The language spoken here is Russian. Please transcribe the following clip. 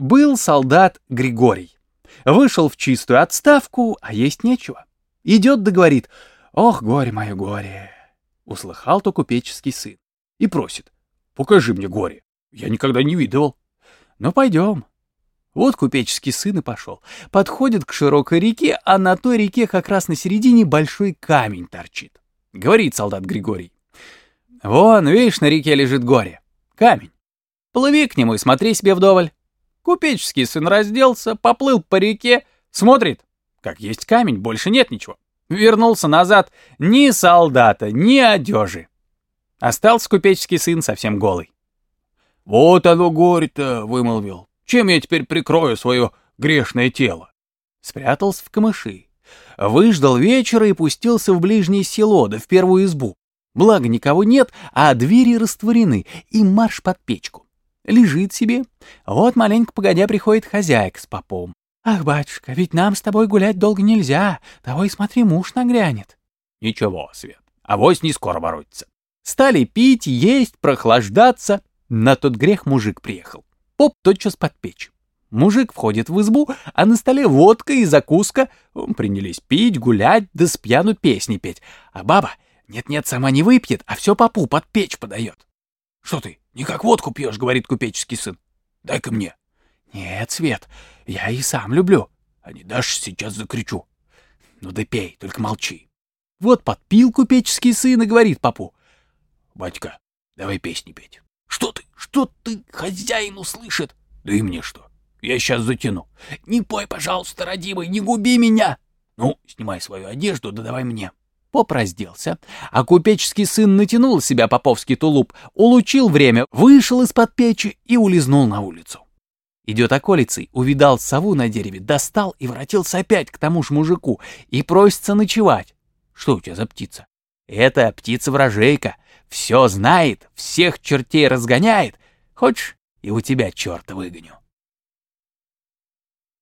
Был солдат Григорий. Вышел в чистую отставку, а есть нечего. Идет да говорит, «Ох, горе мое горе!» Услыхал-то купеческий сын и просит, «Покажи мне горе, я никогда не видывал». «Ну, пойдем». Вот купеческий сын и пошел. Подходит к широкой реке, а на той реке как раз на середине большой камень торчит. Говорит солдат Григорий. «Вон, видишь, на реке лежит горе. Камень. Плыви к нему и смотри себе вдоволь». Купеческий сын разделся, поплыл по реке, смотрит, как есть камень, больше нет ничего. Вернулся назад ни солдата, ни одежи. Остался купеческий сын совсем голый. «Вот оно горе-то!» — вымолвил. «Чем я теперь прикрою свое грешное тело?» Спрятался в камыши. Выждал вечера и пустился в ближнее село, да в первую избу. Благо никого нет, а двери растворены, и марш под печку. Лежит себе. Вот маленько погодя приходит хозяйка с попом. «Ах, батюшка, ведь нам с тобой гулять долго нельзя, того и смотри, муж нагрянет». «Ничего, Свет, авось не скоро воротится». Стали пить, есть, прохлаждаться. На тот грех мужик приехал. Поп тотчас под печь. Мужик входит в избу, а на столе водка и закуска. Принялись пить, гулять, да с пьяну песни петь. А баба, нет-нет, сама не выпьет, а все попу под печь подает. — Что ты, не как водку пьешь, — говорит купеческий сын. — Дай-ка мне. — Нет, Свет, я и сам люблю. — А не дашь, сейчас закричу. — Ну да пей, только молчи. Вот подпил купеческий сын и говорит папу. — Батька, давай песни петь. — Что ты, что ты, хозяин услышит? — Да и мне что, я сейчас затяну. — Не пой, пожалуйста, родимый, не губи меня. — Ну, снимай свою одежду, да давай мне. Поп разделся, а купеческий сын натянул себя поповский тулуп, улучил время, вышел из-под печи и улизнул на улицу. Идет околицей, увидал сову на дереве, достал и воротился опять к тому ж мужику и просится ночевать. Что у тебя за птица? Это птица-вражейка. Все знает, всех чертей разгоняет. Хочешь, и у тебя черта выгоню.